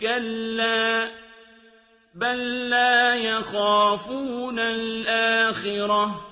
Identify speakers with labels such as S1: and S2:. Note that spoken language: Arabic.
S1: كَلَّا بَل لَّا يَخَافُونَ الْآخِرَةَ.